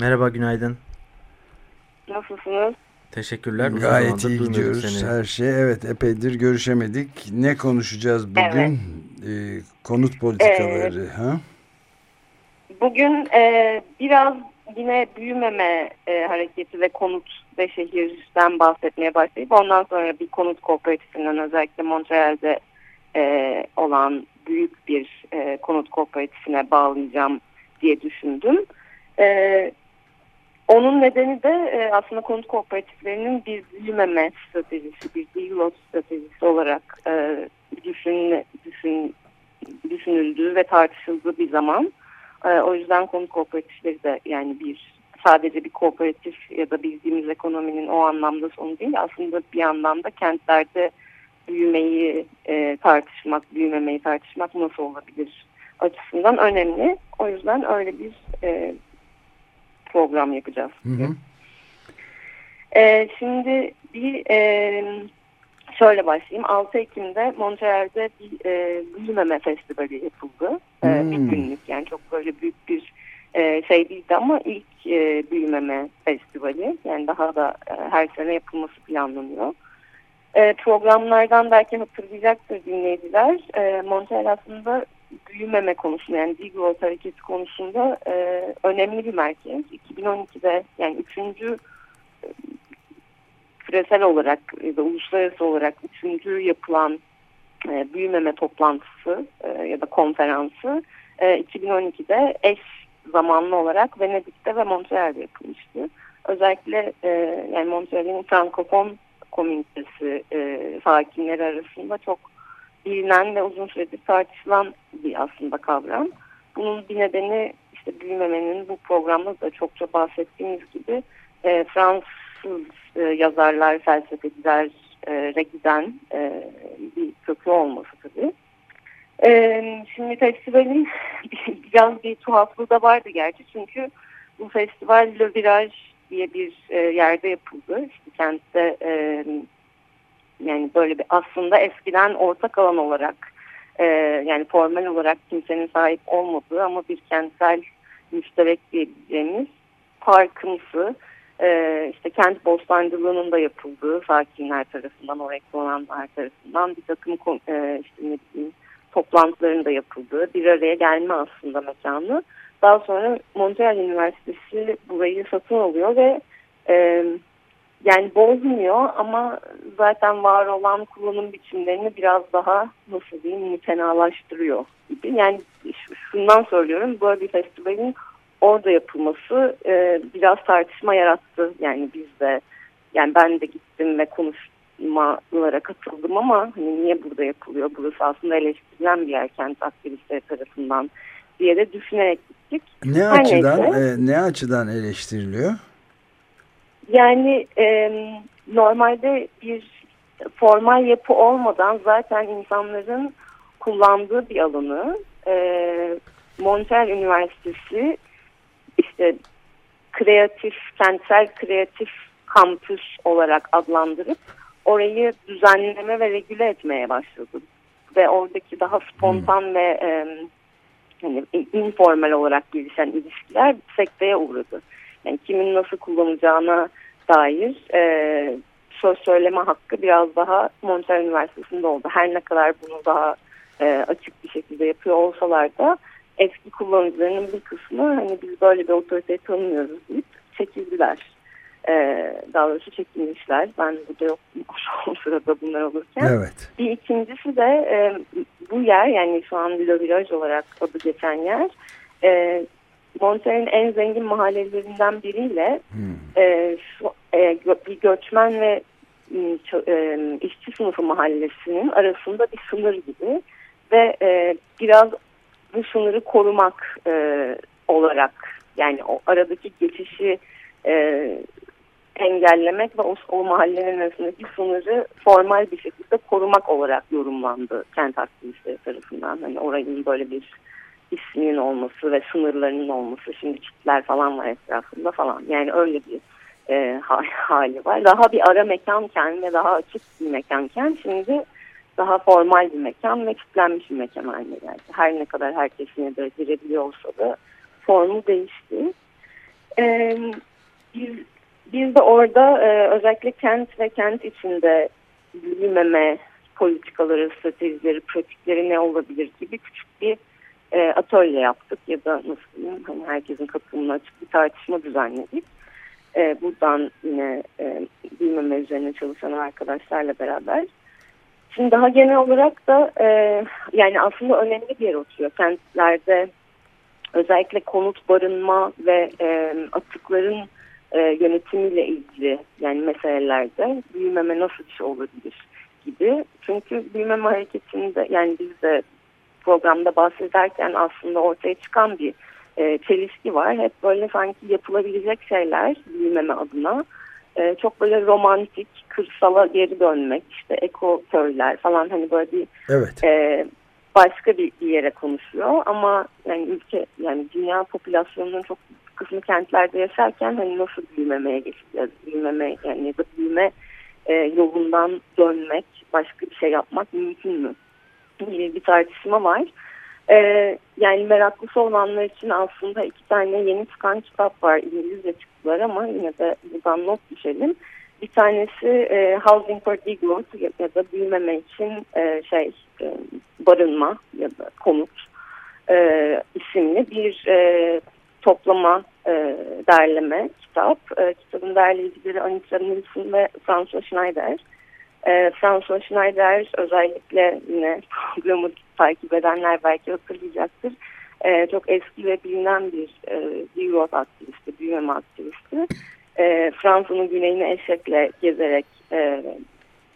Merhaba, günaydın. Nasılsınız? Teşekkürler. Uzun Gayet zamandır iyi gidiyoruz. seni. Her şey evet epeydir görüşemedik. Ne konuşacağız bugün? Ee, konut politikaları. ha? Bugün e, biraz yine büyümeme e, hareketi ve konut ve şehirden bahsetmeye başlayıp ondan sonra bir konut kooperatifinden özellikle Montreal'de e, olan büyük bir e, konut kooperatifine bağlayacağım diye düşündüm. E, onun nedeni de e, aslında konut kooperatiflerinin bir büyümeme stratejisi, bir degrowth stratejisi olarak e, düşün, düşün, düşünüldüğü ve tartışıldığı bir zaman. E, o yüzden konut kooperatifleri de yani bir sadece bir kooperatif ya da bildiğimiz ekonominin o anlamda sonu değil. Aslında bir yandan da kentlerde büyümeyi e, tartışmak, büyümemeyi tartışmak nasıl olabilir açısından önemli. O yüzden öyle bir e, program yapacağız. Hı hı. E, şimdi bir e, şöyle başlayayım. 6 Ekim'de Montreal'de bir e, büyümeme festivali yapıldı. E, Hmm. Bir günlük yani çok böyle büyük bir e, şey değildi ama ilk e, büyümeme festivali. Yani daha da e, her sene yapılması planlanıyor. E, programlardan belki hatırlayacaktır dinleyiciler. E, Montreal aslında büyümeme konusunda yani degrowth hareketi konusunda e, önemli bir merkez. 2012'de yani üçüncü e, küresel olarak ya da uluslararası olarak üçüncü yapılan e, büyümeme toplantısı e, ya da konferansı e, 2012'de eş zamanlı olarak Venedik'te ve Montreal'de yapılmıştı. Özellikle e, yani Montreal'in Frankofon komünitesi e, sakinleri arasında çok bilinen ve uzun süredir tartışılan bir aslında kavram. Bunun bir nedeni işte büyümemenin bu programda da çokça bahsettiğimiz gibi e, Fransız e, yazarlar, felsefeciler e, giden e, bir köklü olması tabii. E, şimdi festivalin biraz bir tuhaflığı da vardı gerçi çünkü bu festival Le Virage diye bir e, yerde yapıldı. İşte kentte e, yani böyle bir aslında eskiden ortak alan olarak e, yani formal olarak kimsenin sahip olmadığı ama bir kentsel müşterek diyebileceğimiz parkımsı e, işte kent bostancılığının da yapıldığı sakinler tarafından oraya kullananlar tarafından bir takım e, işte ne bileyim toplantıların da yapıldığı bir araya gelme aslında mekanı. Daha sonra Montreal Üniversitesi burayı satın alıyor ve e, yani bozmuyor ama zaten var olan kullanım biçimlerini biraz daha nasıl diyeyim mütenalaştırıyor gibi. Yani şundan söylüyorum böyle bir festivalin orada yapılması e, biraz tartışma yarattı. Yani biz de yani ben de gittim ve konuşmalara katıldım ama hani niye burada yapılıyor? Burası aslında eleştirilen bir yer kent aktivistleri tarafından diye de düşünerek gittik. Ne Her açıdan neyse. e, ne açıdan eleştiriliyor? Yani e, normalde bir formal yapı olmadan zaten insanların kullandığı bir alanı e, Montreal Üniversitesi işte kreatif, kentsel kreatif kampüs olarak adlandırıp orayı düzenleme ve regüle etmeye başladı. Ve oradaki daha spontan ve e, hani informal olarak gelişen ilişkiler sekteye uğradı. Yani kimin nasıl kullanacağına dair e, söz söyleme hakkı biraz daha Montreal Üniversitesi'nde oldu. Her ne kadar bunu daha e, açık bir şekilde yapıyor olsalar da eski kullanıcılarının bir kısmı hani biz böyle bir otoriteyi tanımıyoruz deyip çekildiler. E, daha doğrusu çekilmişler. Ben burada yoktum o sırada bunlar olurken. Evet. Bir ikincisi de e, bu yer yani şu an Le Village olarak adı geçen yer e, Montreal'in en zengin mahallelerinden biriyle Hmm. e, şu, e, gö- bir göçmen ve e, işçi sınıfı mahallesinin arasında bir sınır gibi ve e, biraz bu sınırı korumak e, olarak yani o aradaki geçişi e, engellemek ve o, o mahallenin arasındaki sınırı formal bir şekilde korumak olarak yorumlandı kent aktivistleri tarafından. Hani orayın böyle bir isminin olması ve sınırlarının olması şimdi çitler falan var etrafında falan. Yani öyle bir e, hali var. Daha bir ara mekanken ve daha açık bir mekanken şimdi daha formal bir mekan ve kitlenmiş bir mekan haline geldi. Her ne kadar herkes yine de girebiliyor olsa da formu değişti. Ee, biz, biz de orada e, özellikle kent ve kent içinde büyümeme politikaları, stratejileri, pratikleri ne olabilir gibi küçük bir e, atölye yaptık ya da nasıl diyeyim hani herkesin katılımına açık bir tartışma düzenledik. E, buradan yine e, büyümeme üzerine çalışan arkadaşlarla beraber Şimdi daha genel olarak da e, yani aslında önemli bir yer oturuyor. Kentlerde özellikle konut barınma ve e, atıkların e, yönetimiyle ilgili yani meselelerde büyümeme nasıl bir şey olabilir gibi. Çünkü büyümeme hareketinde yani biz de programda bahsederken aslında ortaya çıkan bir e, çelişki var. Hep böyle sanki yapılabilecek şeyler büyümeme adına e, çok böyle romantik, kırsala geri dönmek, işte eko köyler falan hani böyle bir evet. e, başka bir, bir yere konuşuyor. Ama yani ülke yani dünya popülasyonunun çok kısmı kentlerde yaşarken hani nasıl büyümemeye geçeceğiz? Büyümeme yani ya da büyüme e, yolundan dönmek, başka bir şey yapmak mümkün mü? Gibi bir tartışma var. Ee, yani meraklısı olanlar için aslında iki tane yeni çıkan kitap var. İngilizce çıktılar ama yine de buradan not düşelim. Bir tanesi e, Housing for Degrowth ya, ya da büyümeme için e, şey e, barınma ya da konut e, isimli bir e, toplama e, derleme kitap. E, kitabın derleyicileri Anita Nilsson ve François Schneider. E, François Schneider özellikle yine programı takip edenler belki hatırlayacaktır. E, çok eski ve bilinen bir e, Europe aktivisti, büyüme aktivisti. E, Fransa'nın güneyini eşekle gezerek e,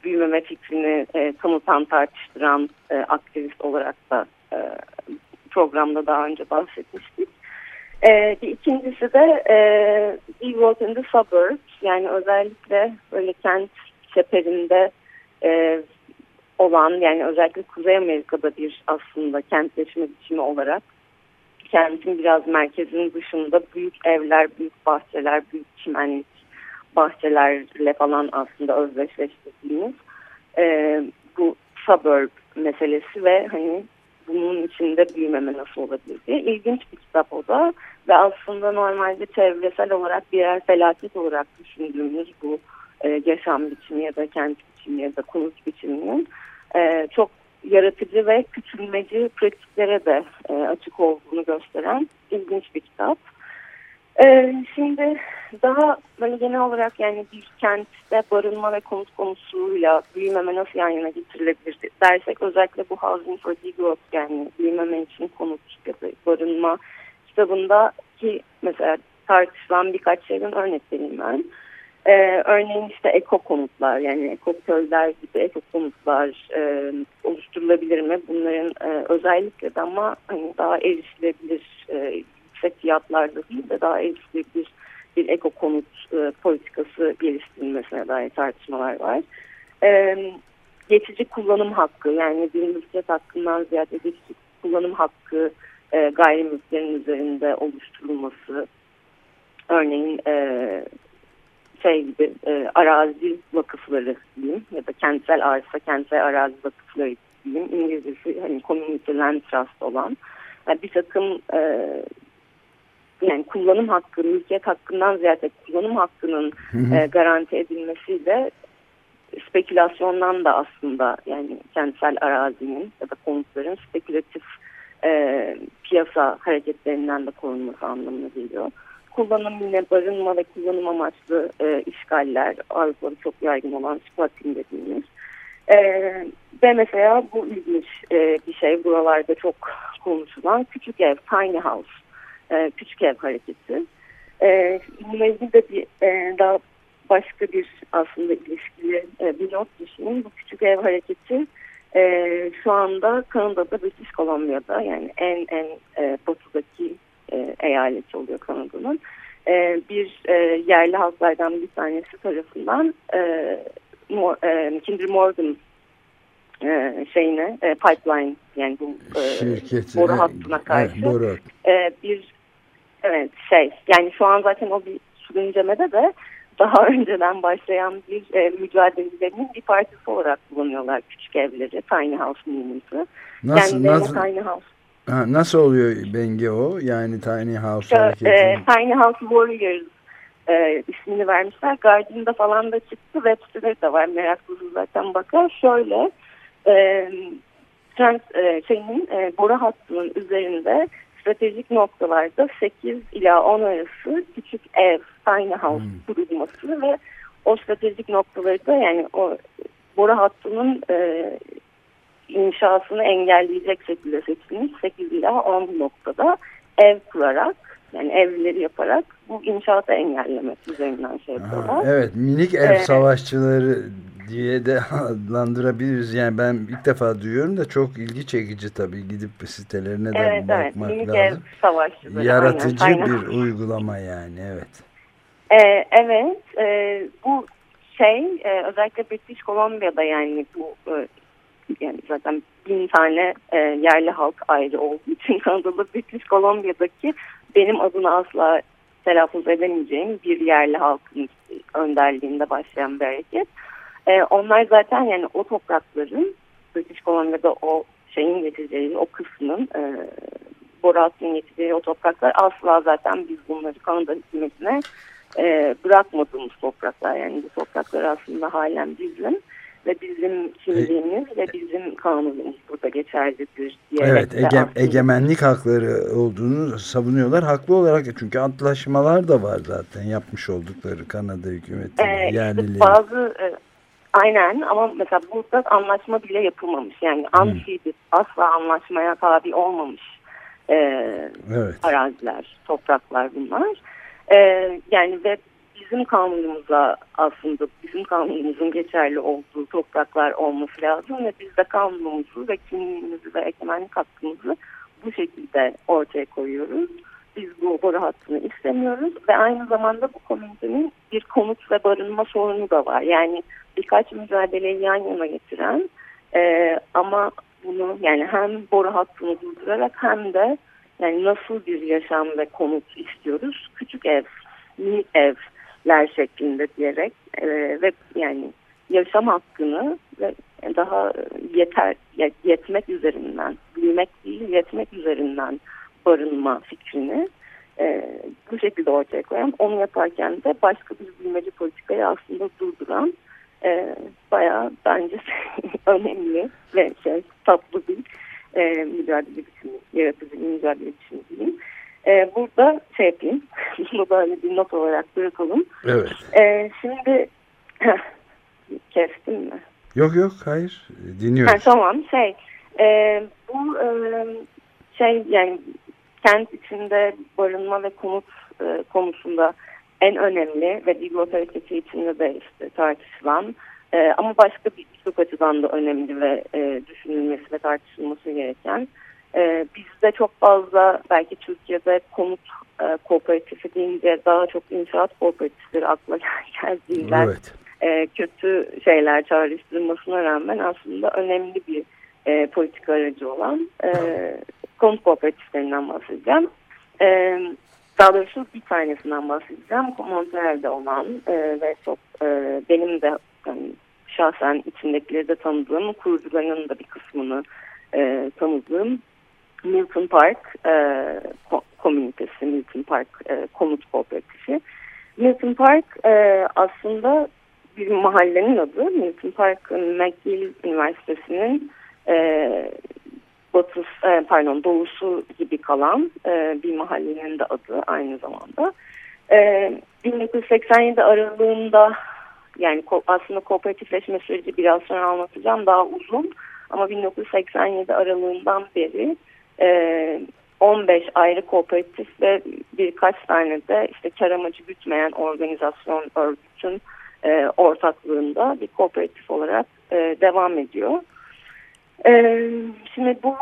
büyümeme fikrini e, tanıtan, tartıştıran e, aktivist olarak da e, programda daha önce bahsetmiştik. E, bir ikincisi de e, Europe in the Suburbs yani özellikle böyle kent çeperinde e, olan yani özellikle Kuzey Amerika'da bir aslında kentleşme biçimi olarak kentin biraz merkezinin dışında büyük evler, büyük bahçeler, büyük çimenlik bahçelerle falan aslında özdeşleştirdiğimiz e, bu suburb meselesi ve hani bunun içinde büyümeme nasıl olabilir diye ilginç bir kitap o da. Ve aslında normalde çevresel olarak birer felaket olarak düşündüğümüz bu e, yaşam biçimi ya da kent biçimi ya da konut biçiminin e, çok yaratıcı ve küçülmeci pratiklere de e, açık olduğunu gösteren ilginç bir kitap. E, şimdi daha böyle genel olarak yani bir kentte barınma ve konut konusuyla büyümeme nasıl yan yana getirilebilir dersek özellikle bu Housing for Degrowth yani büyümeme için konut ya da barınma kitabında ki mesela tartışılan birkaç şeyden örnek vereyim ben. Ee, örneğin işte eko konutlar yani eko köyler gibi eko konutlar e, oluşturulabilir mi? Bunların e, özellikle de ama hani daha erişilebilir e, yüksek fiyatlarda değil de daha erişilebilir bir eko konut e, politikası geliştirilmesine dair tartışmalar var. E, geçici kullanım hakkı yani bir mülkiyet hakkından ziyade geçici kullanım hakkı e, gayrimülklerin üzerinde oluşturulması örneğin e, şey gibi e, arazi vakıfları diyeyim ya da kentsel arsa, kentsel arazi vakıfları diyeyim. İngilizcesi hani community land trust olan yani bir takım e, yani kullanım hakkı, mülkiyet hakkından ziyade kullanım hakkının E, garanti edilmesiyle spekülasyondan da aslında yani kentsel arazinin ya da konutların spekülatif e, piyasa hareketlerinden de korunması anlamına geliyor kullanım yine barınma ve kullanım amaçlı e, işgaller Avrupa'da çok yaygın olan squatting dediğimiz. E, ve mesela bu ilginç e, bir şey buralarda çok konuşulan küçük ev, tiny house, e, küçük ev hareketi. E, bununla ilgili de bir e, daha başka bir aslında ilişkili e, bir not düşünün. Bu küçük ev hareketi e, şu anda Kanada'da, British Columbia'da yani en en e, batıdaki e, eyaleti oluyor Kanada'nın. e, bir e, yerli halklardan bir tanesi tarafından e, Mor, e, Kinder Morgan e, şeyine e, pipeline yani bu e, boru hattına karşı evet, boru e, bir evet şey yani şu an zaten o bir sürüncemede de daha önceden başlayan bir e, mücadelelerinin bir parçası olarak kullanıyorlar küçük evleri Tiny House Movement'ı. Nasıl, Kendilerine nasıl, Tiny House ha, nasıl oluyor Bengi o? Yani Tiny House hareketi. e, Tiny House Warriors e, ismini vermişler. Guardian'da falan da çıktı. Web siteleri de var. Meraklısı zaten bakar. Şöyle e, trans, e, şeyin, e, boru hattının üzerinde stratejik noktalarda 8 ila 10 arası küçük ev, tiny house Hmm. kurulması ve o stratejik noktaları da yani o boru hattının e, inşasını engelleyecek şekilde seçilmiş 8 ila 10 noktada ev kurarak yani evleri yaparak bu inşaatı engellemek üzerinden şey yapıyorlar. evet minik ev Evet. savaşçıları diye de adlandırabiliriz. Yani ben ilk defa duyuyorum da çok ilgi çekici tabii gidip sitelerine de Evet evet bakmak minik ev lazım. savaşçıları. Yaratıcı aynen, aynen. bir uygulama yani evet. Ee, evet, e, bu şey e, özellikle British Columbia'da yani bu e, yani zaten bin tane e, yerli halk ayrı olduğu için Kanadalı British Columbia'daki benim adını asla telaffuz edemeyeceğim bir yerli halkın önderliğinde başlayan bir hareket. E, onlar zaten yani o toprakların British Columbia'da o şeyin getireceği o kısmın e, Borat'ın getireceği o topraklar asla zaten biz bunları Kanada hükümetine e, bırakmadığımız topraklar yani bu topraklar aslında halen bizim ve bizim kimliğimiz ve bizim kanunumuz burada geçerlidir diyerek Evet ege- egemenlik hakları olduğunu savunuyorlar. Haklı olarak çünkü antlaşmalar da var zaten yapmış oldukları Kanada hükümeti Ee, yerlileri. bazı e, aynen ama mesela burada anlaşma bile yapılmamış yani anfibi asla anlaşmaya tabi olmamış e, Evet. araziler, topraklar bunlar. Ee, yani ve bizim kanunumuza aslında bizim kanunumuzun geçerli olduğu topraklar olması lazım ve biz de kanunumuzu ve kimliğimizi ve egemenlik hakkımızı bu şekilde ortaya koyuyoruz. Biz bu boru hattını istemiyoruz ve aynı zamanda bu komünitenin bir konut ve barınma sorunu da var. Yani birkaç mücadeleyi yan yana getiren e, ama bunu yani hem boru hattını durdurarak hem de yani nasıl bir yaşam ve konut istiyoruz? Küçük ev, minik evler şeklinde diyerek e, ve yani yaşam hakkını ve daha yeter yetmek üzerinden, büyümek değil yetmek üzerinden barınma fikrini e, bu şekilde ortaya koyan, onu yaparken de başka bir büyümeci politikayı aslında durduran e, bayağı bence önemli ve şey, tatlı bir e, mücadele biçimi, yaratıcı bir mücadele biçimi diyeyim. E, burada şey yapayım, bunu böyle bir not olarak bırakalım. Evet. E, şimdi kestim mi? Yok yok hayır Ha, dinliyoruz. tamam şey e, bu e, şey yani kent içinde barınma ve konut e, konusunda en önemli ve Diglos hareketi içinde de işte tartışılan e, ama başka bir birçok açıdan da önemli ve e, düşünülmesi ve tartışılması gereken e, bizde çok fazla belki Türkiye'de konut e, kooperatifi deyince daha çok inşaat kooperatifleri akla geldiğinden Evet. e, kötü şeyler çağrıştırmasına rağmen aslında önemli bir e, politika aracı olan e, konut kooperatiflerinden bahsedeceğim. E, daha doğrusu bir tanesinden bahsedeceğim. Montreal'de olan e, ve çok e, benim de yani, şahsen içindekileri de tanıdığım, kurucularının da bir kısmını e, tanıdığım Milton Park e, ko komünitesi, Milton Park e, konut kooperatifi. Milton Park e, aslında bir mahallenin adı. Milton Park McGill Üniversitesi'nin e, batısı, e, pardon doğusu gibi kalan e, bir mahallenin de adı aynı zamanda. E, 1987 aralığında yani aslında kooperatifleşme süreci biraz sonra anlatacağım daha uzun ama 1987 aralığından beri e, 15 ayrı kooperatif ve birkaç tane de işte kar amacı gütmeyen organizasyon örgütün e, ortaklığında bir kooperatif olarak e, devam ediyor. E, şimdi bu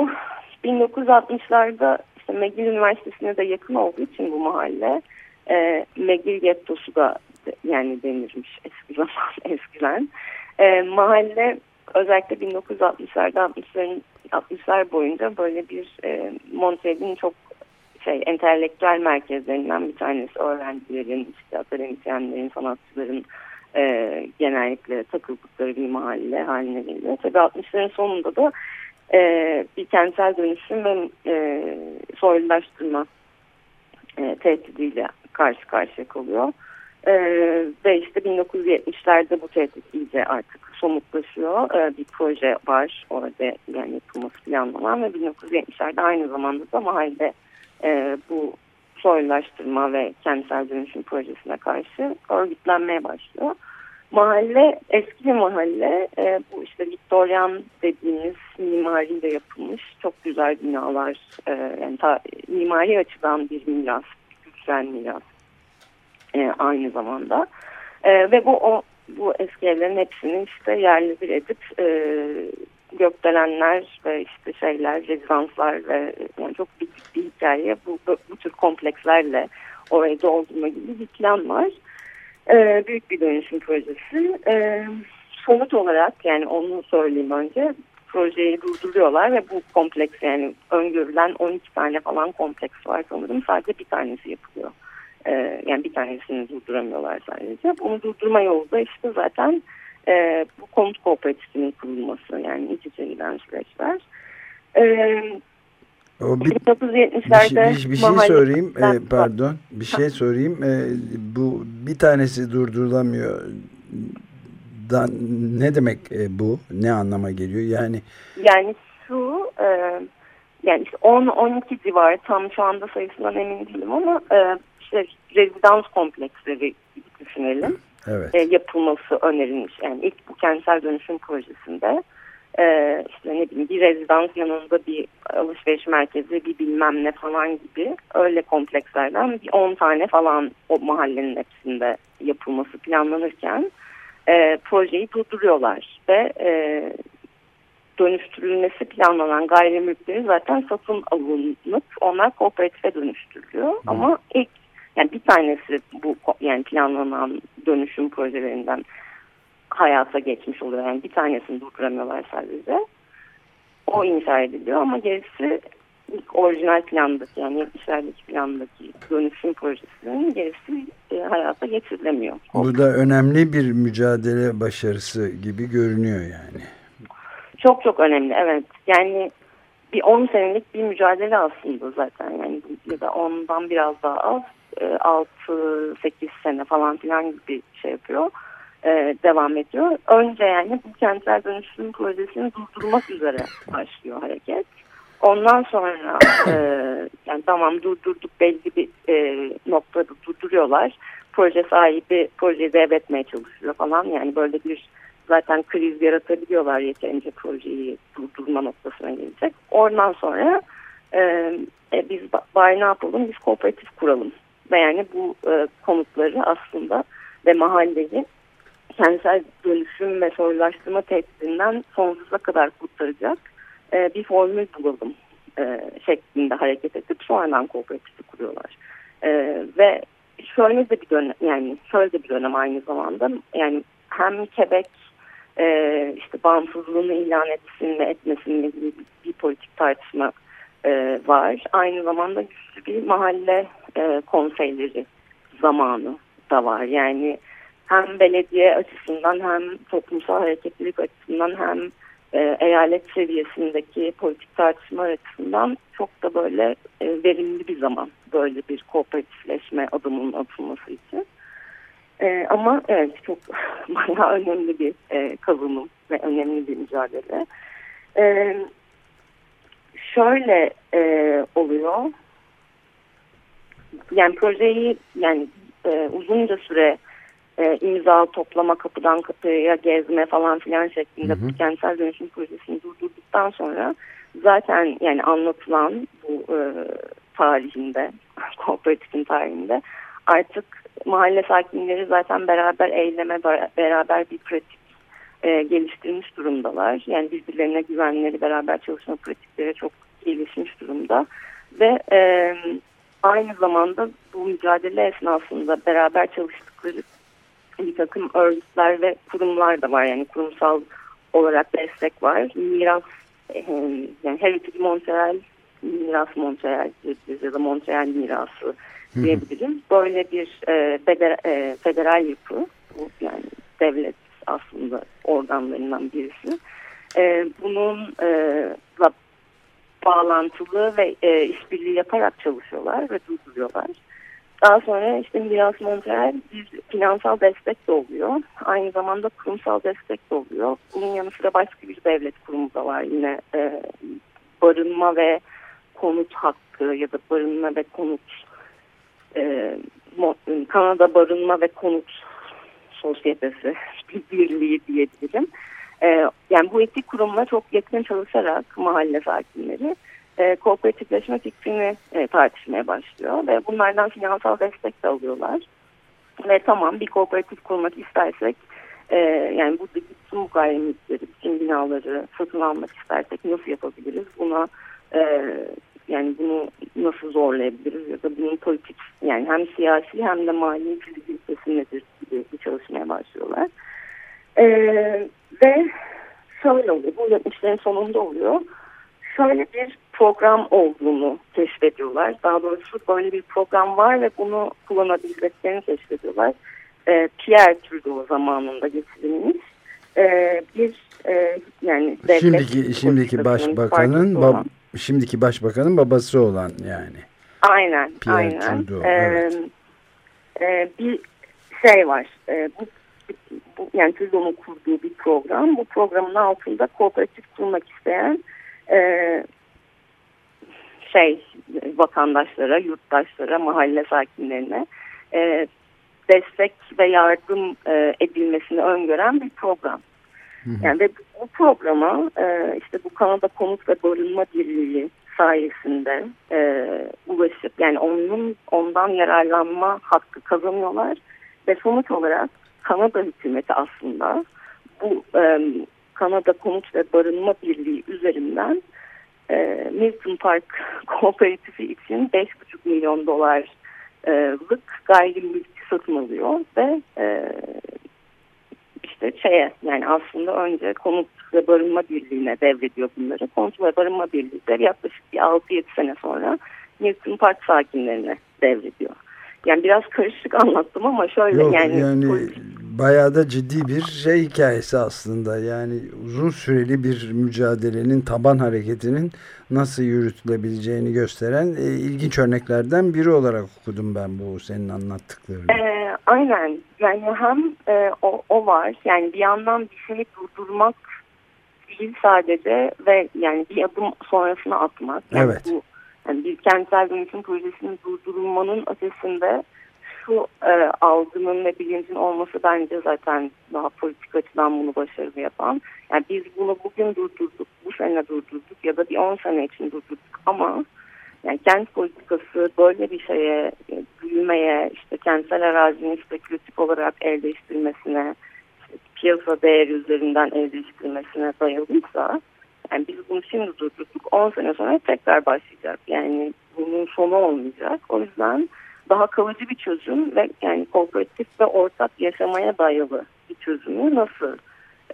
1960'larda işte McGill Üniversitesi'ne de yakın olduğu için bu mahalle e, Megir Gettosu da yani denirmiş eski zaman eskiden. Mahalle özellikle 1960'larda 60'ların 60'lar boyunca böyle bir e, Montreal'in çok şey entelektüel merkezlerinden bir tanesi öğrencilerin, işte akademisyenlerin, sanatçıların e, genellikle takıldıkları bir mahalle haline geliyor. Tabii 60'ların sonunda da e, bir kentsel dönüşüm ve e, soylulaştırma e, tehdidiyle karşı karşıya kalıyor. E, ve işte 1970'lerde bu tehdit iyice artık somutlaşıyor. E, bir proje var orada yani yapılması planlanan ve 1970'lerde aynı zamanda da mahalle e, bu soylulaştırma ve kentsel dönüşüm projesine karşı örgütlenmeye başlıyor. Mahalle eski bir mahalle. E, bu işte Victorian dediğimiz mimariyle yapılmış çok güzel binalar. E, yani ta, mimari açıdan bir miras, kültürel miras e, aynı zamanda. E, ve bu o, bu eski evlerin hepsini işte yerli bir edip e, gökdelenler ve işte şeyler, rezidanslar ve yani çok büyük bir hikaye bu, bu, bu tür komplekslerle orayı doldurma gibi bir plan var. Ee, büyük bir dönüşüm projesi. Ee, sonuç olarak yani onu söyleyeyim önce projeyi durduruyorlar ve bu kompleks yani öngörülen 12 tane falan kompleks var sanırım sadece bir tanesi yapılıyor. Ee, yani bir tanesini durduramıyorlar sadece. Bunu durdurma yolu da işte zaten e, bu konut kooperatifinin kurulması yani iç içe giden süreçler. Ee, o bir, 1970'lerde bir, bir, bir şey sorayım e, pardon bir şey sorayım e, bu bir tanesi durdurulamıyor. Da, ne demek e, bu? Ne anlama geliyor? Yani yani şu e, yani işte 10-12 civarı tam şu anda sayısından emin değilim ama e, işte rezidans kompleksleri düşünelim evet. e, yapılması önerilmiş. Yani ilk bu kentsel dönüşüm projesinde e, işte ne bileyim bir rezidans yanında bir alışveriş merkezi bir bilmem ne falan gibi öyle komplekslerden bir 10 tane falan o mahallenin hepsinde yapılması planlanırken e, projeyi durduruyorlar ve e, dönüştürülmesi planlanan gayrimülkleri zaten satın alınıp onlar kooperatife dönüştürülüyor. Hmm. Ama ilk yani bir tanesi bu yani planlanan dönüşüm projelerinden hayata geçmiş oluyor. Yani bir tanesini durduramıyorlar sadece. O inşa ediliyor ama gerisi ilk orijinal plandaki yani 70'lerdeki plandaki dönüşüm projesinin gerisi e, hayata geçirilemiyor. Bu da önemli bir mücadele başarısı gibi görünüyor yani. Çok çok önemli evet. Yani bir 10 senelik bir mücadele aslında zaten yani ya da ondan biraz daha az 6-8 e, sene falan filan gibi şey yapıyor. E, devam ediyor. Önce yani bu kentsel dönüşüm projesini durdurmak üzere başlıyor hareket. Ondan sonra e, yani tamam durdurduk belli bir e, noktada durduruyorlar. Proje sahibi projeyi devretmeye çalışıyor falan. Yani böyle bir zaten kriz yaratabiliyorlar yeterince projeyi durdurma noktasına gelecek. Ondan sonra e, e, biz bari ne yapalım biz kooperatif kuralım ve yani bu e, konutları aslında ve mahalleyi kentsel dönüşüm ve soylulaştırma tehdidinden sonsuza kadar kurtaracak e, bir formül bulalım e, şeklinde hareket edip sonradan kooperatifi kuruyorlar. E, ve şöyle de bir dönem yani şöyle de bir dönem aynı zamanda yani hem Quebec e, işte bağımsızlığını ilan etsin ve etmesin gibi bir, bir politik tartışma e, var. Aynı zamanda güçlü bir mahalle e, konseyleri zamanı da var. Yani hem belediye açısından hem toplumsal hareketlilik açısından hem e, eyalet seviyesindeki politik tartışma açısından çok da böyle e, verimli bir zaman böyle bir kooperatifleşme adımının atılması için. E, ama evet çok bayağı önemli bir e, kazanım ve önemli bir mücadele. E, şöyle e, oluyor. Yani projeyi yani e, uzunca süre e, imza toplama, kapıdan kapıya gezme falan filan şeklinde hı hı. kentsel dönüşüm projesini durdurduktan sonra zaten yani anlatılan bu e, tarihinde, kooperatifin tarihinde artık mahalle sakinleri zaten beraber eyleme, beraber bir pratik e, geliştirmiş durumdalar. Yani birbirlerine güvenleri, beraber çalışma pratikleri çok gelişmiş durumda. Ve e, aynı zamanda bu mücadele esnasında beraber çalıştıkları bir takım örgütler ve kurumlar da var. Yani kurumsal olarak destek var. Miras, e, yani Heritage Montreal, Miras Montreal ya da Montreal Mirası diyebilirim. Böyle bir e, feder, e, federal yapı, bu yani devlet aslında organlarından birisi. E, bunun e, bağlantılı ve e, işbirliği yaparak çalışıyorlar ve durduruyorlar. Daha sonra işte Miras Montreal bir finansal destek de oluyor. Aynı zamanda kurumsal destek de oluyor. Bunun yanı sıra başka bir devlet kurumu da var yine e, barınma ve konut hakkı ya da barınma ve konut e, Kanada Barınma ve Konut Sosyetesi bir birliği diyebilirim. E, yani bu iki kurumla çok yakın çalışarak mahalle sakinleri e, kooperatifleşme fikrini e, tartışmaya başlıyor ve bunlardan finansal destek de alıyorlar. Ve tamam bir kooperatif kurmak istersek e, yani bu bütün bu gayrimenkulleri, bütün binaları satın almak istersek nasıl yapabiliriz? Buna e, yani bunu nasıl zorlayabiliriz ya da bunun politik yani hem siyasi hem de mali fizibilitesi nedir gibi bir çalışmaya başlıyorlar. E, ve şöyle oluyor bu 70'lerin sonunda oluyor. Şöyle bir program olduğunu keşfediyorlar. Daha doğrusu böyle bir program var ve bunu kullanabileceklerini keşfediyorlar. E, Pierre Trudeau zamanında getirilmiş e, bir e, yani devlet şimdiki şimdiki başbakanın bab, şimdiki başbakanın babası olan yani. Aynen, Pierre aynen. Trudeau, e, evet. e, bir şey var. E, bu, bu yani Trudeau'nun kurduğu bir program. Bu programın altında kooperatif kurmak isteyen e, şey vatandaşlara, yurttaşlara, mahalle sakinlerine e, destek ve yardım e, edilmesini öngören bir program. Hı hı. Yani ve bu programa e, işte bu Kanada Konut ve Barınma Birliği sayesinde e, ulaşıp yani onun ondan yararlanma hakkı kazanıyorlar ve sonuç olarak Kanada hükümeti aslında bu e, Kanada Konut ve Barınma Birliği üzerinden e, Milton Park Kooperatifi için 5,5 milyon dolarlık gayrimülk satın alıyor ve e, işte şeye yani aslında önce konut ve barınma birliğine devrediyor bunları. Konut ve barınma birliği de yaklaşık bir 6-7 sene sonra Milton Park sakinlerine devrediyor. Yani biraz karışık anlattım ama şöyle Yok, yani, yani bayağı da ciddi bir şey hikayesi aslında. Yani uzun süreli bir mücadelenin, taban hareketinin nasıl yürütülebileceğini gösteren e, ilginç örneklerden biri olarak okudum ben bu senin anlattıklarını. E, aynen. Yani hem e, o, o var. Yani bir yandan bir şeyi durdurmak değil sadece ve yani bir adım sonrasına atmak. Yani evet. Bu, yani bir kentsel dönüşüm projesinin durdurulmanın ötesinde şu e, algının ve bilincin olması bence zaten daha politik açıdan bunu başarılı yapan. Yani biz bunu bugün durdurduk, bu sene durdurduk ya da bir 10 sene için durdurduk ama yani kent politikası böyle bir şeye, e, büyümeye, işte kentsel arazinin spekülatif olarak el değiştirmesine, işte piyasa değeri üzerinden el değiştirmesine dayalıysa yani biz bunu şimdi durdurduk 10 sene sonra tekrar başlayacak. Yani bunun sonu olmayacak. O yüzden daha kalıcı bir çözüm ve yani kooperatif ve ortak yaşamaya dayalı bir çözümü nasıl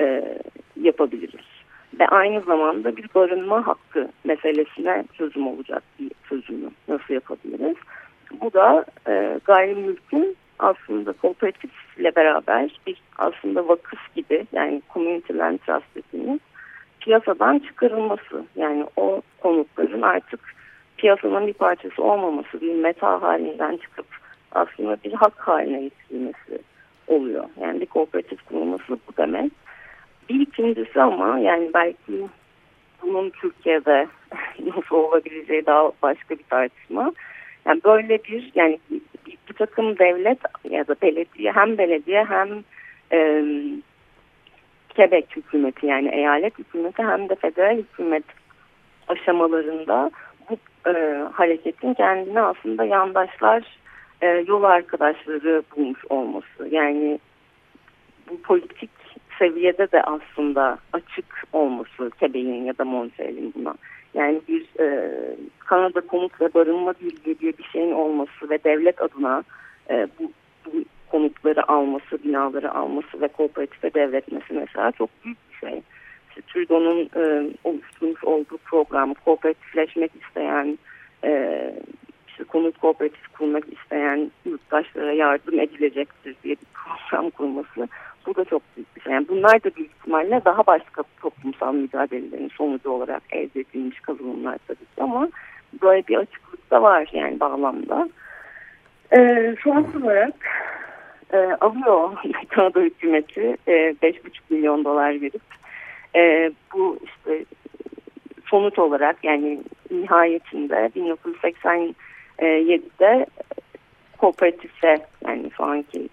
e, yapabiliriz? Ve aynı zamanda bir barınma hakkı meselesine çözüm olacak bir çözümü nasıl yapabiliriz? Bu da e, gayrimülkün aslında kooperatifle beraber bir aslında vakıf gibi yani community land trust dediğimiz piyasadan çıkarılması. Yani o konutların artık piyasanın bir parçası olmaması, bir meta halinden çıkıp aslında bir hak haline getirilmesi oluyor. Yani bir kooperatif kurulması bu demek. Bir ikincisi ama yani belki bunun Türkiye'de nasıl olabileceği daha başka bir tartışma. Yani böyle bir yani bir, bir takım devlet ya da belediye hem belediye hem e, Quebec hükümeti yani eyalet hükümeti hem de federal hükümet aşamalarında bu e, hareketin kendine aslında yandaşlar, e, yol arkadaşları bulmuş olması. Yani bu politik seviyede de aslında açık olması Quebec'in ya da Montreal'in buna. Yani bir e, Kanada konut ve barınma birliği diye bir şeyin olması ve devlet adına e, bu, bu konutları alması, binaları alması ve kooperatife devretmesi mesela çok büyük bir şey. İşte Trudeau'nun e, oluşturmuş olduğu program, kooperatifleşmek isteyen, e, işte konut kooperatif kurmak isteyen yurttaşlara yardım edilecektir diye bir program kurması bu da çok büyük bir şey. Yani bunlar da büyük ihtimalle daha başka toplumsal mücadelelerin sonucu olarak elde edilmiş kazanımlar tabii ki ama böyle bir açıklık da var yani bağlamda. Ee, sonuç olarak e, alıyor Kanada hükümeti e, 5,5 milyon dolar verip e, bu işte sonuç olarak yani nihayetinde 1987'de kooperatife yani şu anki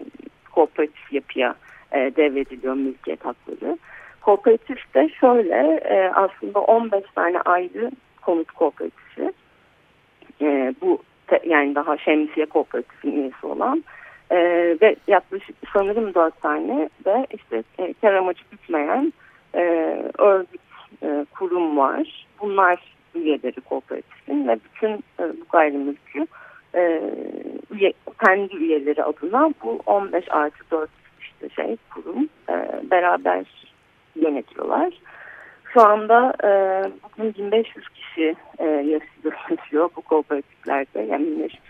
kooperatif yapıya e, devrediliyor mülkiyet hakları. Kooperatif de şöyle e, aslında 15 tane ayrı konut kooperatifi e, bu te, yani daha şemsiye kooperatifin üyesi olan e, ve yaklaşık sanırım 4 tane de işte e, kar amacı bitmeyen e, örgüt e, kurum var. Bunlar üyeleri kooperatifin ve bütün e, bu gayrimülkü e, üye, kendi üyeleri adına bu 15 artı 4 işte şey kurum e, beraber yönetiyorlar. Şu anda e, bugün 1500 kişi e, yaşıyor bu kooperatiflerde. Yani 1500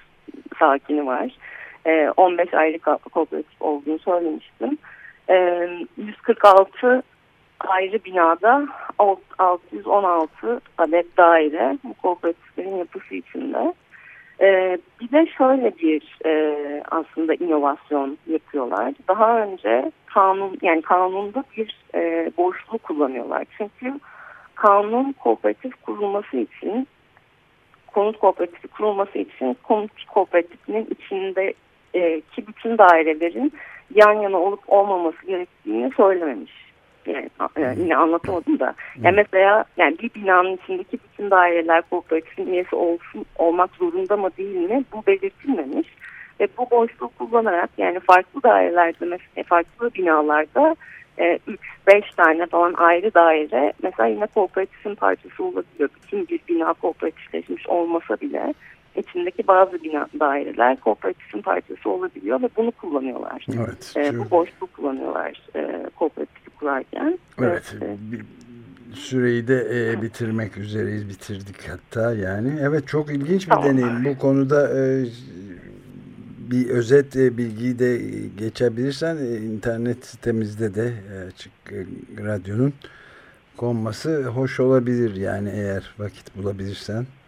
sakini var. E, 15 ayrı kooperatif olduğunu söylemiştim. E, 146 ayrı binada 616 adet daire bu kooperatiflerin yapısı içinde. Ee, bir de şöyle bir e, aslında inovasyon yapıyorlar. Daha önce kanun yani kanunda bir e, boşluğu kullanıyorlar. Çünkü kanun kooperatif kurulması için konut kooperatifi kurulması için konut kooperatifinin içinde e, ki bütün dairelerin yan yana olup olmaması gerektiğini söylememiş yani, e, yine anlatamadım da. Yani mesela yani bir binanın içindeki bütün daireler kooperatifin üyesi olsun, olmak zorunda mı değil mi bu belirtilmemiş. Ve bu boşluğu kullanarak yani farklı dairelerde mesela farklı binalarda 3-5 e, tane falan ayrı daire mesela yine kooperatifin parçası olabiliyor. Bütün bir bina kooperatifleşmiş olmasa bile içindeki bazı bina daireler kooperatifin parçası olabiliyor ve bunu kullanıyorlar. Evet, e, bu boşluğu kullanıyorlar e, kooperatifi kurarken. Evet. evet. Süreyi de e, bitirmek üzereyiz. Bitirdik hatta yani. Evet çok ilginç bir tamam. deneyim. Bu konuda e, bir özet e, bilgiyi de geçebilirsen e, internet sitemizde de e, açık e, radyonun konması hoş olabilir yani eğer vakit bulabilirsen bul, bul,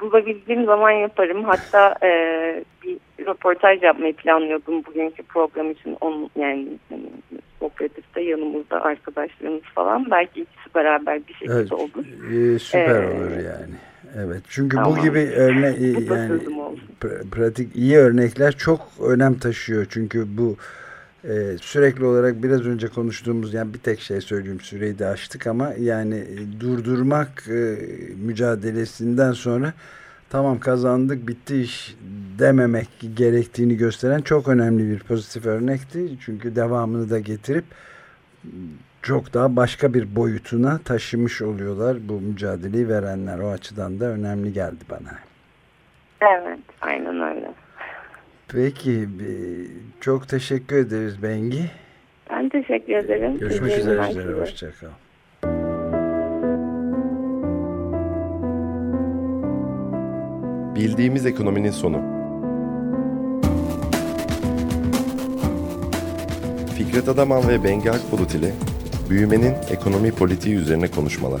bulabildiğim zaman yaparım. Hatta e, bir röportaj yapmayı planlıyordum bugünkü program için. Onun, yani hani, kooperatifte yanımızda arkadaşlarımız falan. Belki ikisi beraber bir şekilde evet, olur. E, süper ee, olur yani. Evet çünkü tamam. bu gibi örne yani pratik iyi örnekler çok önem taşıyor. Çünkü bu ee, sürekli olarak biraz önce konuştuğumuz yani bir tek şey söyleyeyim süreyi de açtık ama yani e, durdurmak e, mücadelesinden sonra tamam kazandık bitti iş dememek gerektiğini gösteren çok önemli bir pozitif örnekti. Çünkü devamını da getirip çok daha başka bir boyutuna taşımış oluyorlar bu mücadeleyi verenler. O açıdan da önemli geldi bana. Evet aynen öyle. Peki çok teşekkür ederiz Bengi. Ben teşekkür ederim. Görüşmek üzere. üzere. Hoşçakal. Bildiğimiz ekonominin sonu. Fikret Adaman ve Bengi Akbulut ile büyümenin ekonomi politiği üzerine konuşmalar.